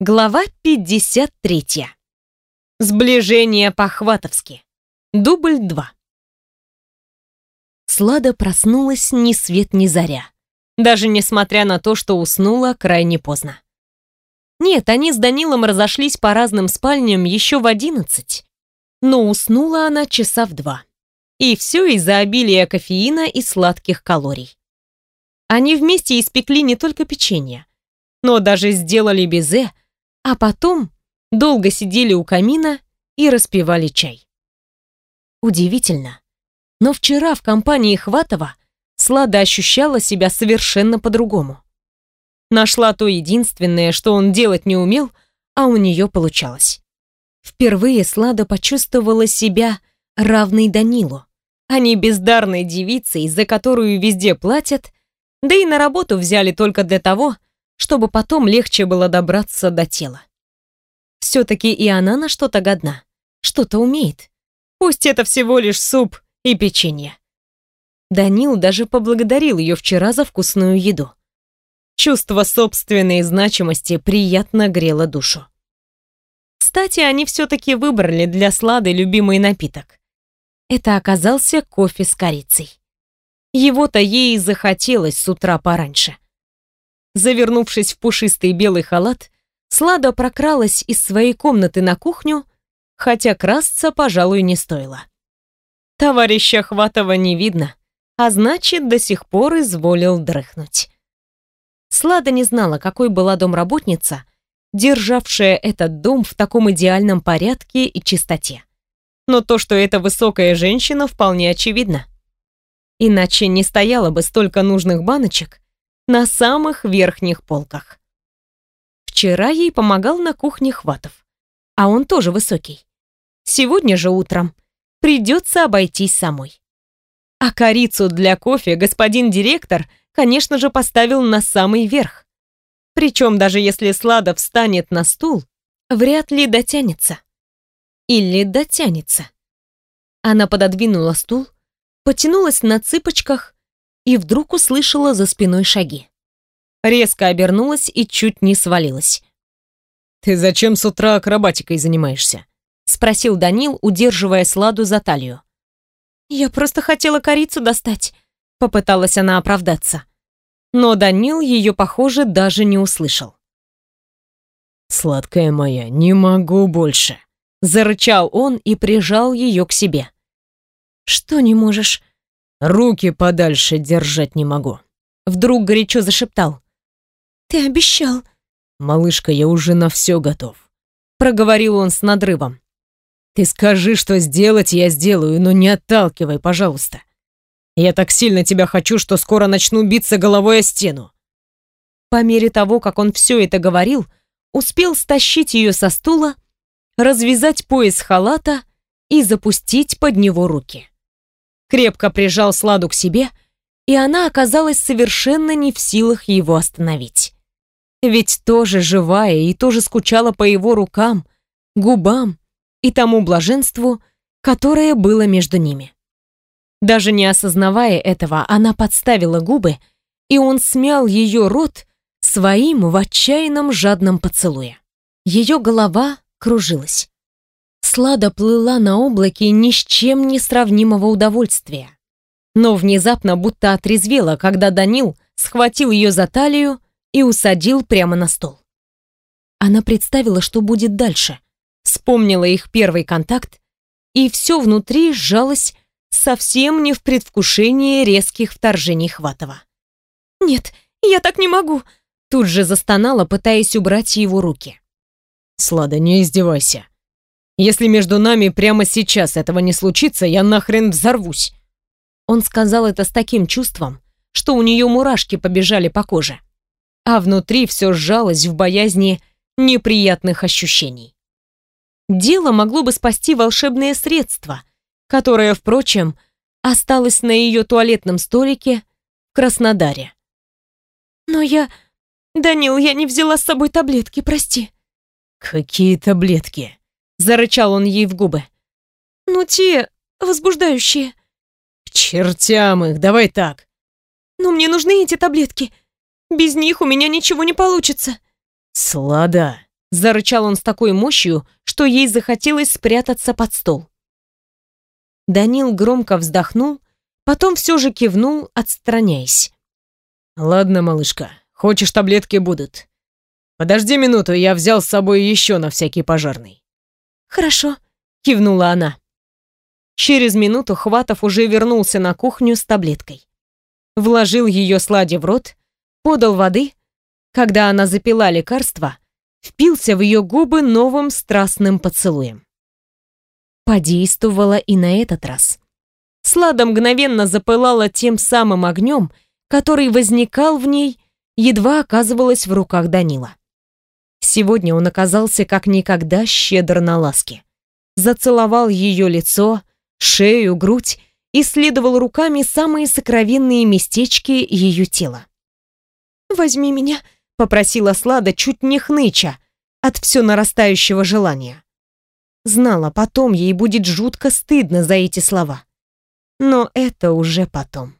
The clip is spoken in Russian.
Глава 53. Сближение по-хватовски. Дубль 2. Слада проснулась ни свет ни заря, даже несмотря на то, что уснула крайне поздно. Нет, они с Данилом разошлись по разным спальням еще в одиннадцать, но уснула она часа в два. И все из-за обилия кофеина и сладких калорий. Они вместе испекли не только печенье, но даже сделали безе, а потом долго сидели у камина и распивали чай. Удивительно, но вчера в компании Хватова Слада ощущала себя совершенно по-другому. Нашла то единственное, что он делать не умел, а у нее получалось. Впервые Слада почувствовала себя равной Данилу, а не бездарной девицей, за которую везде платят, да и на работу взяли только для того, чтобы потом легче было добраться до тела. Все-таки и она на что-то годна, что-то умеет. Пусть это всего лишь суп и печенье. Данил даже поблагодарил ее вчера за вкусную еду. Чувство собственной значимости приятно грело душу. Кстати, они все-таки выбрали для Слады любимый напиток. Это оказался кофе с корицей. Его-то ей захотелось с утра пораньше. Завернувшись в пушистый белый халат, Слада прокралась из своей комнаты на кухню, хотя красться, пожалуй, не стоило. Товарища Хватова не видно, а значит, до сих пор изволил дрыхнуть. Слада не знала, какой была домработница, державшая этот дом в таком идеальном порядке и чистоте. Но то, что это высокая женщина, вполне очевидно. Иначе не стояло бы столько нужных баночек на самых верхних полках. Вчера ей помогал на кухне Хватов, а он тоже высокий. Сегодня же утром придется обойтись самой. А корицу для кофе господин директор, конечно же, поставил на самый верх. Причем даже если Слада встанет на стул, вряд ли дотянется. Или дотянется. Она пододвинула стул, потянулась на цыпочках и вдруг услышала за спиной шаги. Резко обернулась и чуть не свалилась. «Ты зачем с утра акробатикой занимаешься?» — спросил Данил, удерживая Сладу за талию. «Я просто хотела корицу достать», — попыталась она оправдаться. Но Данил ее, похоже, даже не услышал. «Сладкая моя, не могу больше», — зарычал он и прижал ее к себе. «Что не можешь?» Руки подальше держать не могу. Вдруг горячо зашептал. Ты обещал. Малышка, я уже на все готов. Проговорил он с надрывом. Ты скажи, что сделать, я сделаю, но не отталкивай, пожалуйста. Я так сильно тебя хочу, что скоро начну биться головой о стену. По мере того, как он все это говорил, успел стащить ее со стула, развязать пояс халата и запустить под него руки крепко прижал Сладу к себе, и она оказалась совершенно не в силах его остановить. Ведь тоже живая и тоже скучала по его рукам, губам и тому блаженству, которое было между ними. Даже не осознавая этого, она подставила губы, и он смял ее рот своим в отчаянном жадном поцелуе. Ее голова кружилась. Слада плыла на облаке ни с чем не сравнимого удовольствия. Но внезапно будто отрезвела, когда Данил схватил ее за талию и усадил прямо на стол. Она представила, что будет дальше, вспомнила их первый контакт, и все внутри сжалось совсем не в предвкушении резких вторжений Хватова. «Нет, я так не могу!» Тут же застонала, пытаясь убрать его руки. «Слада, не издевайся!» Если между нами прямо сейчас этого не случится, я нахрен взорвусь. Он сказал это с таким чувством, что у нее мурашки побежали по коже, а внутри все сжалось в боязни неприятных ощущений. Дело могло бы спасти волшебное средство, которое, впрочем, осталось на ее туалетном столике в Краснодаре. «Но я... Данил, я не взяла с собой таблетки, прости». «Какие таблетки?» Зарычал он ей в губы. «Ну, те возбуждающие». «К чертям их, давай так». «Но мне нужны эти таблетки. Без них у меня ничего не получится». «Слада», — Зарычал он с такой мощью, что ей захотелось спрятаться под стол. Данил громко вздохнул, потом все же кивнул, отстраняясь. «Ладно, малышка, хочешь таблетки будут. Подожди минуту, я взял с собой еще на всякий пожарный». «Хорошо», — кивнула она. Через минуту Хватов уже вернулся на кухню с таблеткой. Вложил ее сладе в рот, подал воды. Когда она запила лекарство, впился в ее губы новым страстным поцелуем. Подействовало и на этот раз. Слада мгновенно запылала тем самым огнем, который возникал в ней, едва оказывалась в руках Данила. Сегодня он оказался как никогда щедр на ласки. Зацеловал ее лицо, шею, грудь, исследовал руками самые сокровенные местечки ее тела. «Возьми меня», — попросила Слада, чуть не хныча, от все нарастающего желания. Знала, потом ей будет жутко стыдно за эти слова. Но это уже потом.